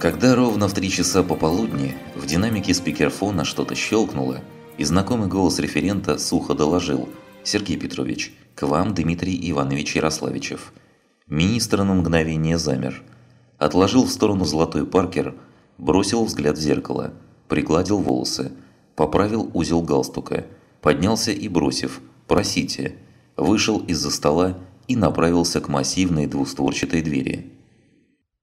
Когда ровно в три часа пополудни в динамике спикерфона что-то щелкнуло, и знакомый голос референта сухо доложил «Сергей Петрович, к вам Дмитрий Иванович Ярославичев». Министр на мгновение замер. Отложил в сторону золотой паркер, бросил взгляд в зеркало, пригладил волосы, поправил узел галстука, поднялся и бросив «Просите», вышел из-за стола и направился к массивной двустворчатой двери.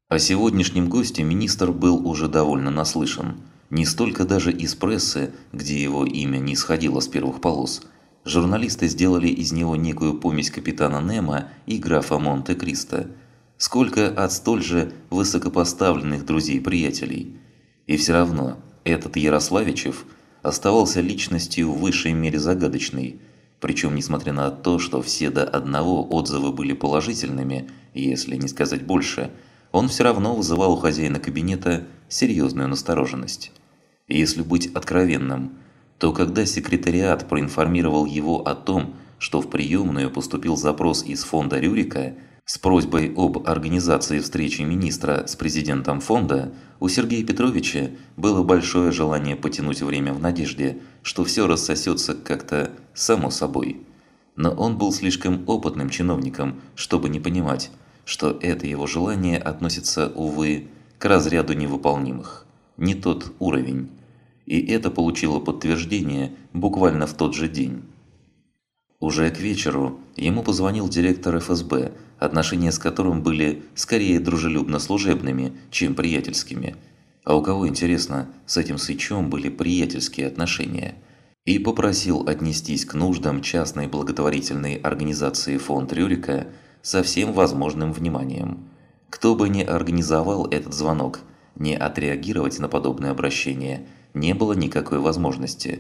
О сегодняшнем госте министр был уже довольно наслышан. Не столько даже из прессы, где его имя не сходило с первых полос. Журналисты сделали из него некую помесь капитана Немо и графа Монте-Кристо. Сколько от столь же высокопоставленных друзей-приятелей. И все равно, этот Ярославичев оставался личностью в высшей мере загадочной. Причем, несмотря на то, что все до одного отзывы были положительными, если не сказать больше – он все равно вызывал у хозяина кабинета серьезную настороженность. И если быть откровенным, то когда секретариат проинформировал его о том, что в приемную поступил запрос из фонда Рюрика с просьбой об организации встречи министра с президентом фонда, у Сергея Петровича было большое желание потянуть время в надежде, что все рассосется как-то само собой. Но он был слишком опытным чиновником, чтобы не понимать, что это его желание относится, увы, к разряду невыполнимых. Не тот уровень. И это получило подтверждение буквально в тот же день. Уже к вечеру ему позвонил директор ФСБ, отношения с которым были скорее дружелюбно-служебными, чем приятельскими. А у кого, интересно, с этим Сычом были приятельские отношения? И попросил отнестись к нуждам частной благотворительной организации фонд Рюрика – со всем возможным вниманием. Кто бы ни организовал этот звонок, не отреагировать на подобное обращение не было никакой возможности.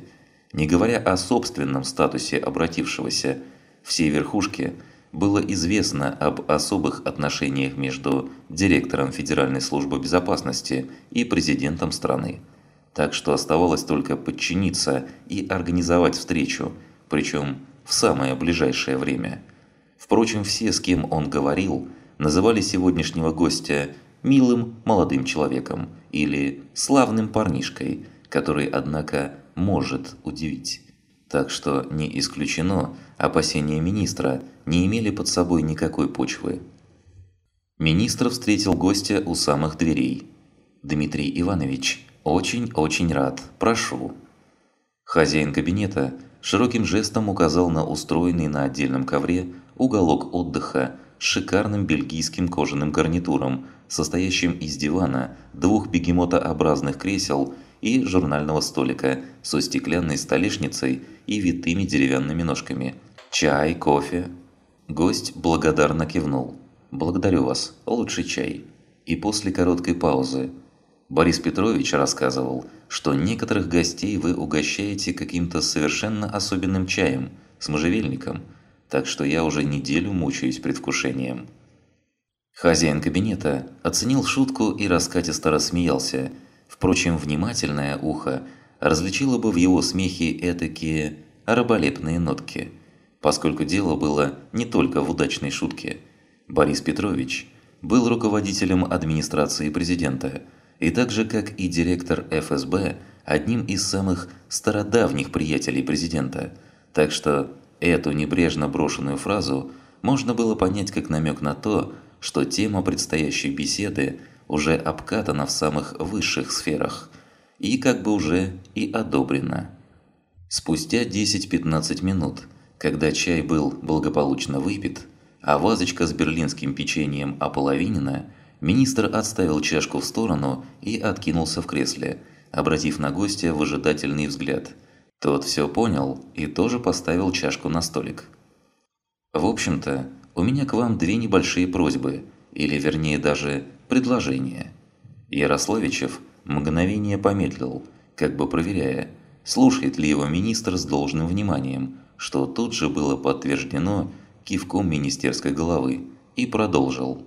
Не говоря о собственном статусе обратившегося, всей верхушке было известно об особых отношениях между директором Федеральной службы безопасности и президентом страны. Так что оставалось только подчиниться и организовать встречу, причем в самое ближайшее время – Впрочем, все, с кем он говорил, называли сегодняшнего гостя «милым молодым человеком» или «славным парнишкой», который, однако, может удивить. Так что не исключено, опасения министра не имели под собой никакой почвы. Министр встретил гостя у самых дверей. «Дмитрий Иванович, очень-очень рад, прошу». Хозяин кабинета широким жестом указал на устроенный на отдельном ковре уголок отдыха с шикарным бельгийским кожаным гарнитуром, состоящим из дивана, двух бегемотообразных кресел и журнального столика со стеклянной столешницей и витыми деревянными ножками. «Чай, кофе?» Гость благодарно кивнул. «Благодарю вас. Лучший чай». И после короткой паузы. Борис Петрович рассказывал, что некоторых гостей вы угощаете каким-то совершенно особенным чаем с можжевельником – так что я уже неделю мучаюсь предвкушением. Хозяин кабинета оценил шутку и раскатисто рассмеялся. Впрочем, внимательное ухо различило бы в его смехе этакие араболепные нотки, поскольку дело было не только в удачной шутке. Борис Петрович был руководителем администрации президента и так же, как и директор ФСБ, одним из самых стародавних приятелей президента, так что Эту небрежно брошенную фразу можно было понять как намек на то, что тема предстоящей беседы уже обкатана в самых высших сферах и как бы уже и одобрена. Спустя 10-15 минут, когда чай был благополучно выпит, а вазочка с берлинским печеньем ополовинена, министр отставил чашку в сторону и откинулся в кресле, обратив на гостя выжидательный взгляд – тот все понял и тоже поставил чашку на столик. «В общем-то, у меня к вам две небольшие просьбы, или вернее даже предложения». Ярославичев мгновение помедлил, как бы проверяя, слушает ли его министр с должным вниманием, что тут же было подтверждено кивком министерской головы, и продолжил.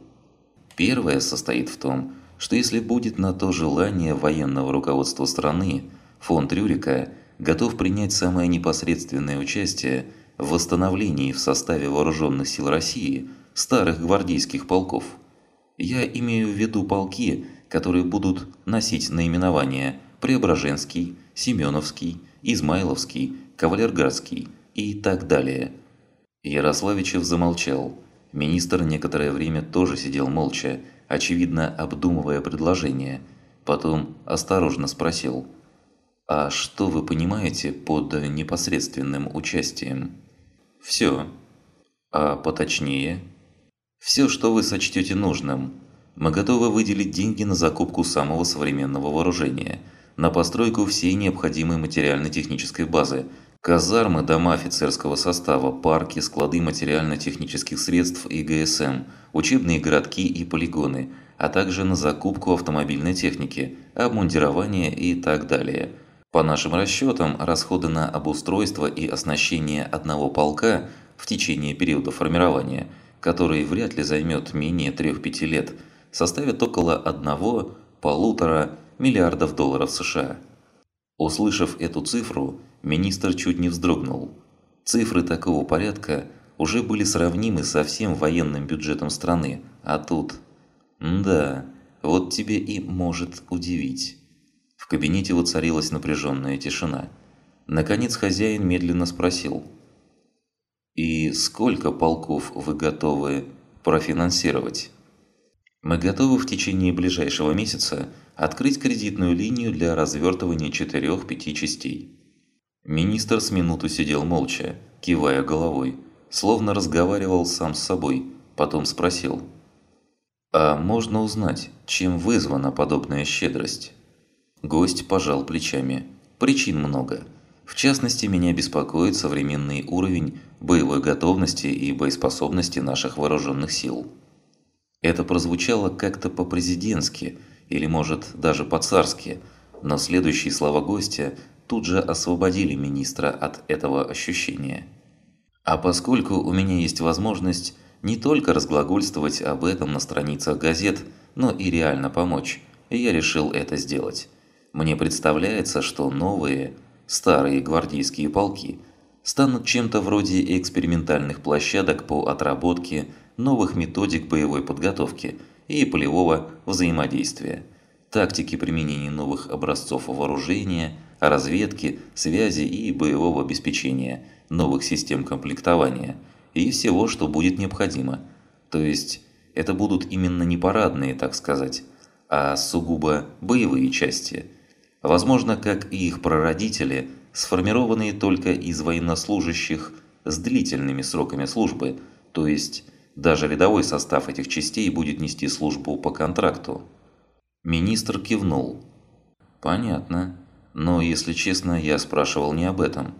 Первое состоит в том, что если будет на то желание военного руководства страны, фонд Рюрика – готов принять самое непосредственное участие в восстановлении в составе вооруженных сил России старых гвардейских полков. Я имею в виду полки, которые будут носить наименования Преображенский, Семеновский, Измайловский, Кавалерградский и так далее. Ярославичев замолчал. Министр некоторое время тоже сидел молча, очевидно обдумывая предложение. Потом осторожно спросил – а что вы понимаете под непосредственным участием? Все. А поточнее? Все, что вы сочтете нужным. Мы готовы выделить деньги на закупку самого современного вооружения, на постройку всей необходимой материально-технической базы, казармы, дома офицерского состава, парки, склады материально-технических средств и ГСМ, учебные городки и полигоны, а также на закупку автомобильной техники, обмундирование и так далее – по нашим расчетам, расходы на обустройство и оснащение одного полка в течение периода формирования, который вряд ли займет менее 3-5 лет, составят около 1-1,5 миллиардов долларов США. Услышав эту цифру, министр чуть не вздрогнул. Цифры такого порядка уже были сравнимы со всем военным бюджетом страны, а тут... Да, вот тебе и может удивить. В кабинете воцарилась напряженная тишина. Наконец хозяин медленно спросил. «И сколько полков вы готовы профинансировать?» «Мы готовы в течение ближайшего месяца открыть кредитную линию для развертывания четырех-пяти частей». Министр с минуту сидел молча, кивая головой, словно разговаривал сам с собой, потом спросил. «А можно узнать, чем вызвана подобная щедрость?» Гость пожал плечами. Причин много. В частности, меня беспокоит современный уровень боевой готовности и боеспособности наших вооруженных сил. Это прозвучало как-то по-президентски, или может даже по-царски, но следующие слова гостя тут же освободили министра от этого ощущения. А поскольку у меня есть возможность не только разглагольствовать об этом на страницах газет, но и реально помочь, я решил это сделать. Мне представляется, что новые, старые гвардейские полки станут чем-то вроде экспериментальных площадок по отработке новых методик боевой подготовки и полевого взаимодействия, тактики применения новых образцов вооружения, разведки, связи и боевого обеспечения, новых систем комплектования и всего, что будет необходимо. То есть это будут именно не парадные, так сказать, а сугубо боевые части – возможно, как и их прародители, сформированные только из военнослужащих с длительными сроками службы, то есть даже рядовой состав этих частей будет нести службу по контракту. Министр кивнул. «Понятно. Но, если честно, я спрашивал не об этом.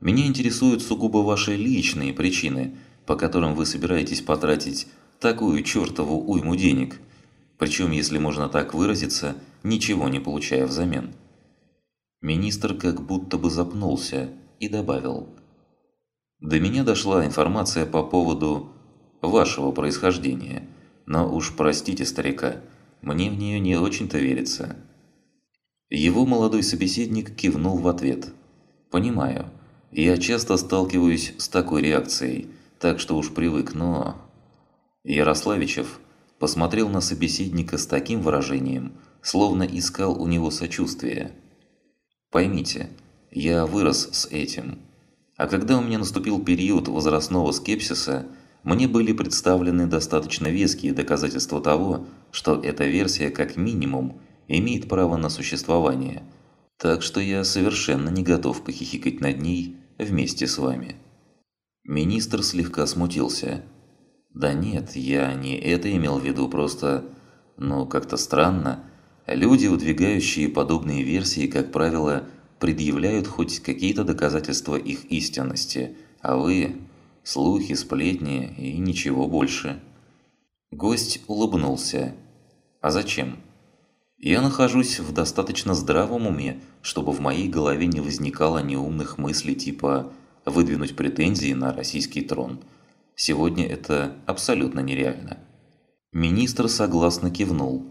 Меня интересуют сугубо ваши личные причины, по которым вы собираетесь потратить такую чертову уйму денег, причем, если можно так выразиться, ничего не получая взамен». Министр как будто бы запнулся и добавил. «До меня дошла информация по поводу вашего происхождения, но уж простите старика, мне в нее не очень-то верится». Его молодой собеседник кивнул в ответ. «Понимаю, я часто сталкиваюсь с такой реакцией, так что уж привык, но...» Ярославичев посмотрел на собеседника с таким выражением, словно искал у него сочувствия. Поймите, я вырос с этим. А когда у меня наступил период возрастного скепсиса, мне были представлены достаточно веские доказательства того, что эта версия как минимум имеет право на существование. Так что я совершенно не готов похихикать над ней вместе с вами. Министр слегка смутился. Да нет, я не это имел в виду, просто... Ну, как-то странно. Люди, выдвигающие подобные версии, как правило, предъявляют хоть какие-то доказательства их истинности, а вы – слухи, сплетни и ничего больше. Гость улыбнулся. А зачем? Я нахожусь в достаточно здравом уме, чтобы в моей голове не возникало неумных мыслей типа выдвинуть претензии на российский трон. Сегодня это абсолютно нереально. Министр согласно кивнул.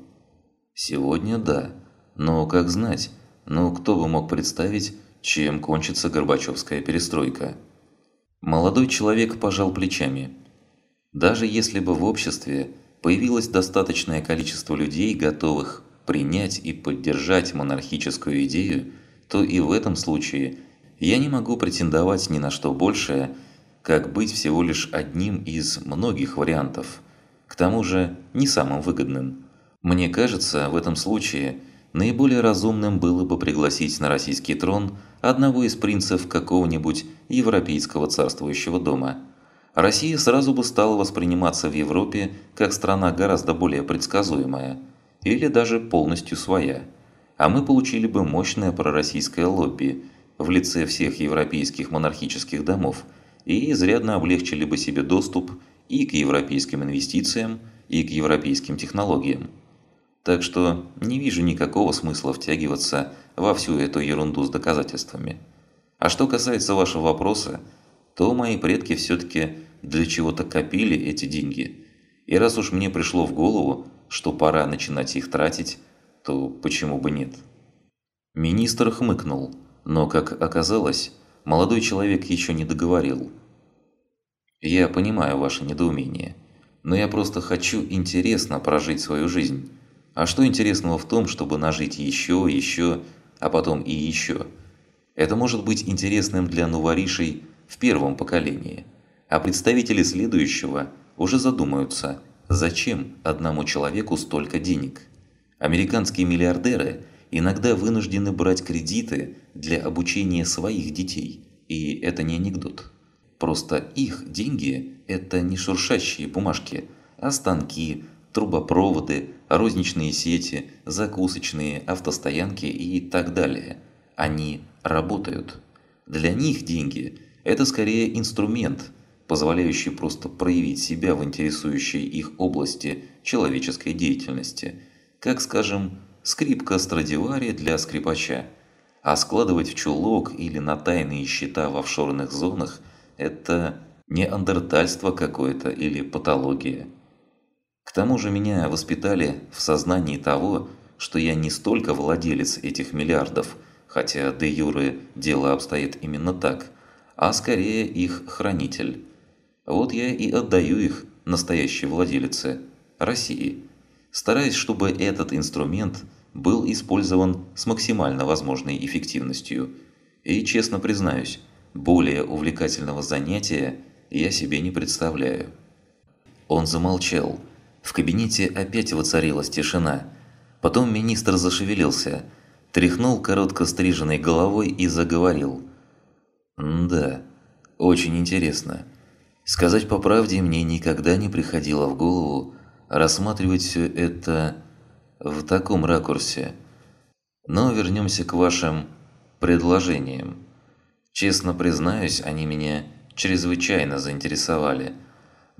Сегодня да, но как знать, ну кто бы мог представить, чем кончится Горбачевская перестройка? Молодой человек пожал плечами. Даже если бы в обществе появилось достаточное количество людей, готовых принять и поддержать монархическую идею, то и в этом случае я не могу претендовать ни на что большее, как быть всего лишь одним из многих вариантов, к тому же не самым выгодным. Мне кажется, в этом случае наиболее разумным было бы пригласить на российский трон одного из принцев какого-нибудь европейского царствующего дома. Россия сразу бы стала восприниматься в Европе как страна гораздо более предсказуемая, или даже полностью своя, а мы получили бы мощное пророссийское лобби в лице всех европейских монархических домов и изрядно облегчили бы себе доступ и к европейским инвестициям, и к европейским технологиям. Так что не вижу никакого смысла втягиваться во всю эту ерунду с доказательствами. А что касается вашего вопроса, то мои предки все-таки для чего-то копили эти деньги. И раз уж мне пришло в голову, что пора начинать их тратить, то почему бы нет? Министр хмыкнул, но, как оказалось, молодой человек еще не договорил. «Я понимаю ваше недоумение, но я просто хочу интересно прожить свою жизнь, а что интересного в том, чтобы нажить еще, еще, а потом и еще? Это может быть интересным для новоришей в первом поколении, а представители следующего уже задумаются, зачем одному человеку столько денег. Американские миллиардеры иногда вынуждены брать кредиты для обучения своих детей, и это не анекдот. Просто их деньги – это не шуршащие бумажки, а станки, трубопроводы, розничные сети, закусочные, автостоянки и так далее. Они работают. Для них деньги – это скорее инструмент, позволяющий просто проявить себя в интересующей их области человеческой деятельности, как, скажем, скрипка Страдивари для скрипача. А складывать в чулок или на тайные счета в офшорных зонах – это не андертальство какое-то или патология. К тому же меня воспитали в сознании того, что я не столько владелец этих миллиардов, хотя де юре дело обстоит именно так, а скорее их хранитель. Вот я и отдаю их настоящей владелице – России, стараясь, чтобы этот инструмент был использован с максимально возможной эффективностью. И, честно признаюсь, более увлекательного занятия я себе не представляю. Он замолчал – в кабинете опять воцарилась тишина. Потом министр зашевелился, тряхнул коротко стриженной головой и заговорил. «Да, очень интересно. Сказать по правде, мне никогда не приходило в голову рассматривать все это в таком ракурсе. Но вернемся к вашим предложениям. Честно признаюсь, они меня чрезвычайно заинтересовали –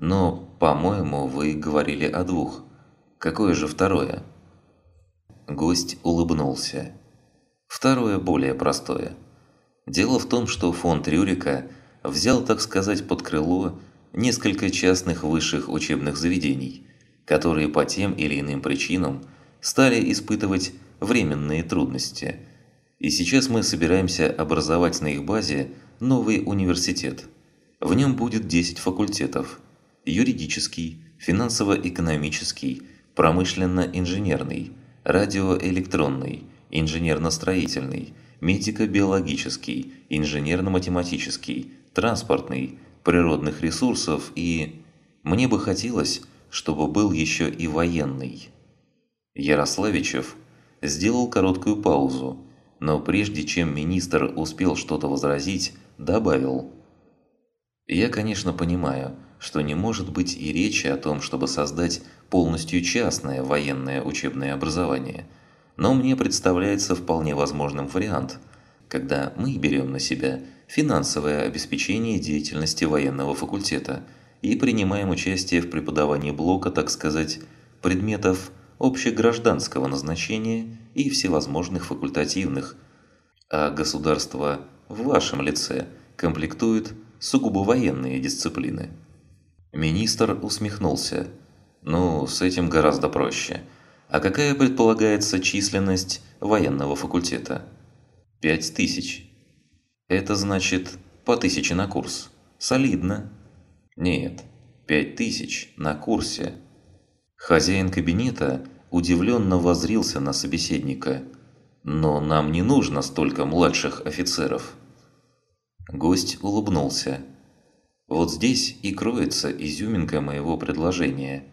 но, по-моему, вы говорили о двух. Какое же второе? Гость улыбнулся. Второе более простое. Дело в том, что фонд Рюрика взял, так сказать, под крыло несколько частных высших учебных заведений, которые по тем или иным причинам стали испытывать временные трудности. И сейчас мы собираемся образовать на их базе новый университет. В нем будет 10 факультетов – юридический, финансово-экономический, промышленно-инженерный, радиоэлектронный, инженерно-строительный, медико-биологический, инженерно-математический, транспортный, природных ресурсов и... Мне бы хотелось, чтобы был еще и военный. Ярославичев сделал короткую паузу, но прежде чем министр успел что-то возразить, добавил. «Я, конечно, понимаю, что не может быть и речи о том, чтобы создать полностью частное военное учебное образование. Но мне представляется вполне возможным вариант, когда мы берем на себя финансовое обеспечение деятельности военного факультета и принимаем участие в преподавании блока, так сказать, предметов общегражданского назначения и всевозможных факультативных, а государство в вашем лице комплектует сугубо военные дисциплины. Министр усмехнулся. «Ну, с этим гораздо проще. А какая предполагается численность военного факультета?» «Пять тысяч». «Это значит, по тысяче на курс. Солидно». «Нет, пять тысяч на курсе». Хозяин кабинета удивленно возрился на собеседника. «Но нам не нужно столько младших офицеров». Гость улыбнулся. «Вот здесь и кроется изюминка моего предложения.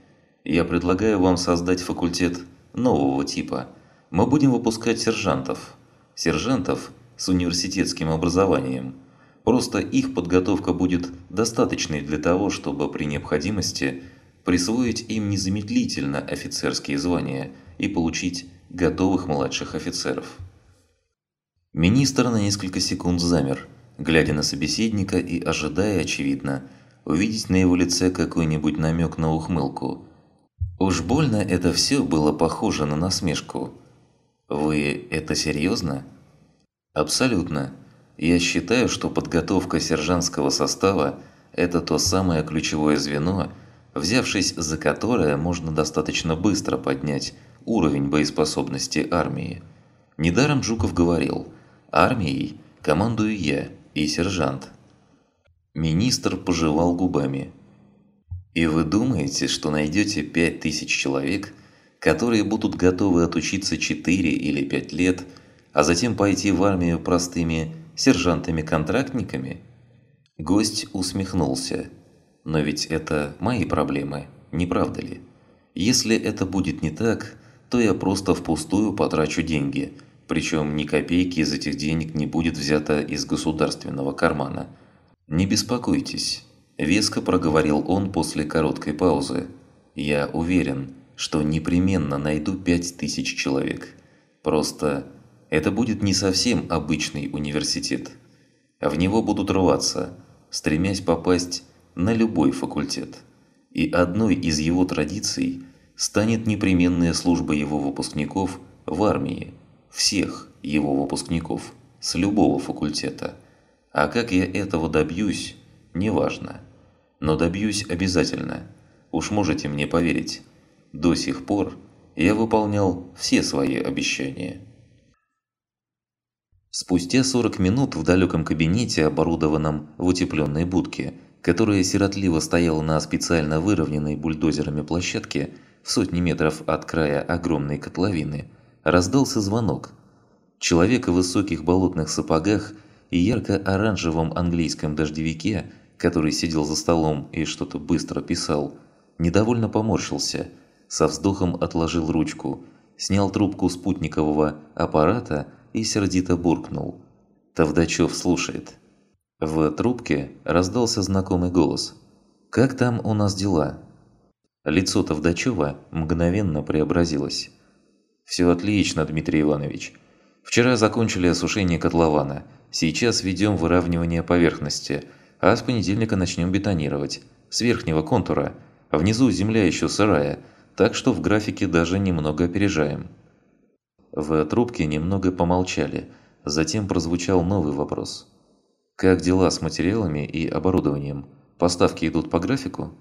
Я предлагаю вам создать факультет нового типа. Мы будем выпускать сержантов. Сержантов с университетским образованием. Просто их подготовка будет достаточной для того, чтобы при необходимости присвоить им незамедлительно офицерские звания и получить готовых младших офицеров. Министр на несколько секунд замер, глядя на собеседника и ожидая, очевидно, увидеть на его лице какой-нибудь намек на ухмылку. Уж больно это все было похоже на насмешку. «Вы это серьезно?» «Абсолютно. Я считаю, что подготовка сержантского состава – это то самое ключевое звено, взявшись за которое можно достаточно быстро поднять уровень боеспособности армии. Недаром Жуков говорил «Армией командую я и сержант». Министр пожевал губами. «И вы думаете, что найдете пять тысяч человек, которые будут готовы отучиться 4 или 5 лет, а затем пойти в армию простыми сержантами-контрактниками?» Гость усмехнулся. «Но ведь это мои проблемы, не правда ли? Если это будет не так, то я просто впустую потрачу деньги, причем ни копейки из этих денег не будет взято из государственного кармана. Не беспокойтесь, веско проговорил он после короткой паузы. Я уверен, что непременно найду пять тысяч человек. Просто это будет не совсем обычный университет. В него будут рваться, стремясь попасть на любой факультет. И одной из его традиций – станет непременная служба его выпускников в армии, всех его выпускников, с любого факультета. А как я этого добьюсь, неважно. Но добьюсь обязательно. Уж можете мне поверить. До сих пор я выполнял все свои обещания. Спустя 40 минут в далеком кабинете, оборудованном в утепленной будке, которая сиротливо стояла на специально выровненной бульдозерами площадке, в сотни метров от края огромной котловины, раздался звонок. Человек в высоких болотных сапогах и ярко-оранжевом английском дождевике, который сидел за столом и что-то быстро писал, недовольно поморщился, со вздохом отложил ручку, снял трубку спутникового аппарата и сердито буркнул. Тавдачев слушает. В трубке раздался знакомый голос. «Как там у нас дела?» Лицо Тавдачева мгновенно преобразилось. «Все отлично, Дмитрий Иванович. Вчера закончили осушение котлована. Сейчас ведем выравнивание поверхности, а с понедельника начнем бетонировать. С верхнего контура. Внизу земля еще сырая, так что в графике даже немного опережаем». В трубке немного помолчали, затем прозвучал новый вопрос. «Как дела с материалами и оборудованием? Поставки идут по графику?»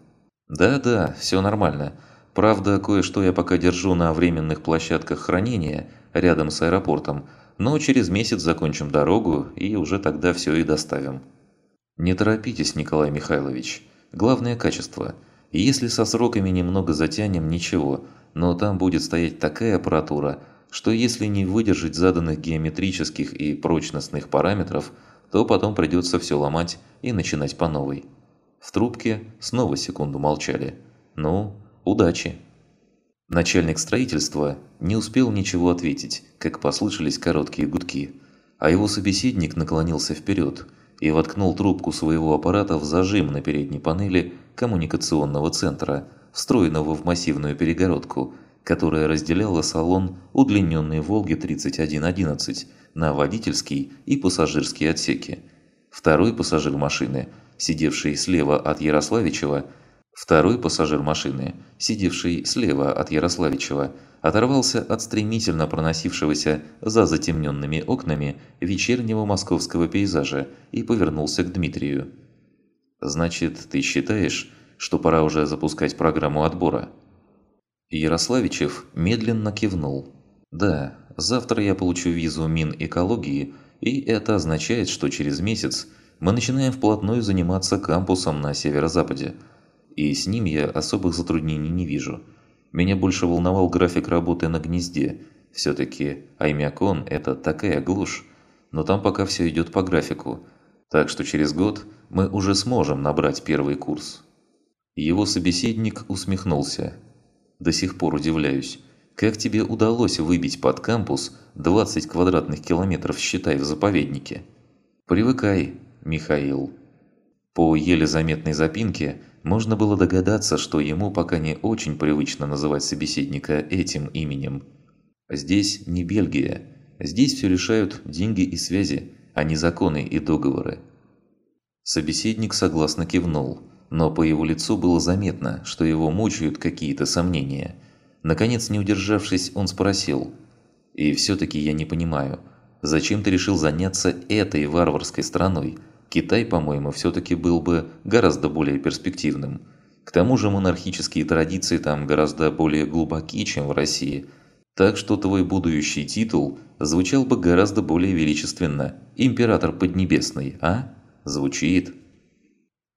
Да-да, все нормально. Правда, кое-что я пока держу на временных площадках хранения рядом с аэропортом, но через месяц закончим дорогу и уже тогда все и доставим. Не торопитесь, Николай Михайлович. Главное качество. Если со сроками немного затянем, ничего, но там будет стоять такая аппаратура, что если не выдержать заданных геометрических и прочностных параметров, то потом придется все ломать и начинать по новой. В трубке снова секунду молчали. «Ну, удачи!» Начальник строительства не успел ничего ответить, как послышались короткие гудки, а его собеседник наклонился вперед и воткнул трубку своего аппарата в зажим на передней панели коммуникационного центра, встроенного в массивную перегородку, которая разделяла салон удлиненной «Волги-3111» на водительский и пассажирские отсеки. Второй пассажир машины – сидевший слева от Ярославичева, второй пассажир машины, сидевший слева от Ярославичева, оторвался от стремительно проносившегося за затемненными окнами вечернего московского пейзажа и повернулся к Дмитрию. «Значит, ты считаешь, что пора уже запускать программу отбора?» Ярославичев медленно кивнул. «Да, завтра я получу визу Минэкологии, и это означает, что через месяц мы начинаем вплотную заниматься кампусом на северо-западе, и с ним я особых затруднений не вижу. Меня больше волновал график работы на гнезде. Все-таки Аймякон – это такая глушь. Но там пока все идет по графику. Так что через год мы уже сможем набрать первый курс. Его собеседник усмехнулся. До сих пор удивляюсь. Как тебе удалось выбить под кампус 20 квадратных километров, считай, в заповеднике? Привыкай, Михаил. По еле заметной запинке можно было догадаться, что ему пока не очень привычно называть собеседника этим именем. Здесь не Бельгия. Здесь все решают деньги и связи, а не законы и договоры. Собеседник согласно кивнул, но по его лицу было заметно, что его мучают какие-то сомнения. Наконец, не удержавшись, он спросил. «И все-таки я не понимаю, зачем ты решил заняться этой варварской страной? Китай, по-моему, все-таки был бы гораздо более перспективным. К тому же монархические традиции там гораздо более глубоки, чем в России. Так что твой будущий титул звучал бы гораздо более величественно. Император Поднебесный, а?» Звучит.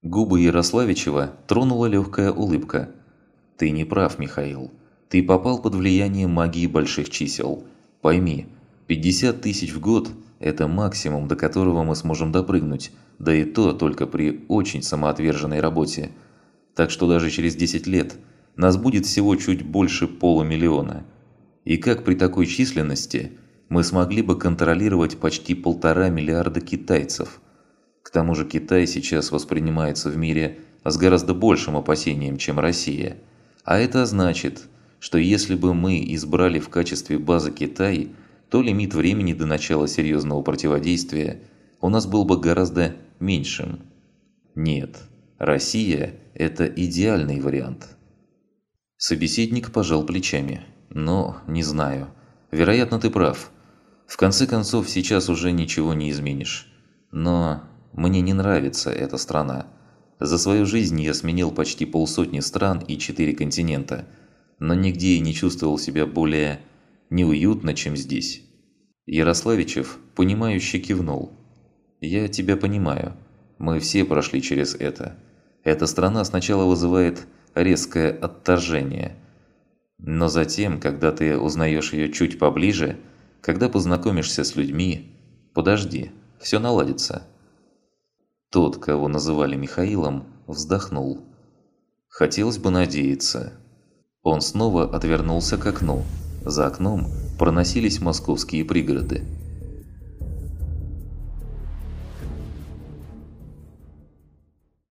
Губы Ярославичева тронула легкая улыбка. Ты не прав, Михаил. Ты попал под влияние магии больших чисел. Пойми, 50 тысяч в год – это максимум, до которого мы сможем допрыгнуть, да и то только при очень самоотверженной работе. Так что даже через 10 лет нас будет всего чуть больше полумиллиона. И как при такой численности мы смогли бы контролировать почти полтора миллиарда китайцев – к тому же Китай сейчас воспринимается в мире с гораздо большим опасением, чем Россия. А это значит, что если бы мы избрали в качестве базы Китай, то лимит времени до начала серьезного противодействия у нас был бы гораздо меньшим. Нет, Россия – это идеальный вариант. Собеседник пожал плечами. Но, не знаю. Вероятно, ты прав. В конце концов, сейчас уже ничего не изменишь. Но мне не нравится эта страна. За свою жизнь я сменил почти полсотни стран и четыре континента, но нигде я не чувствовал себя более неуютно, чем здесь. Ярославичев, понимающе кивнул. «Я тебя понимаю. Мы все прошли через это. Эта страна сначала вызывает резкое отторжение. Но затем, когда ты узнаешь ее чуть поближе, когда познакомишься с людьми, подожди, все наладится». Тот, кого называли Михаилом, вздохнул. Хотелось бы надеяться. Он снова отвернулся к окну. За окном проносились московские пригороды.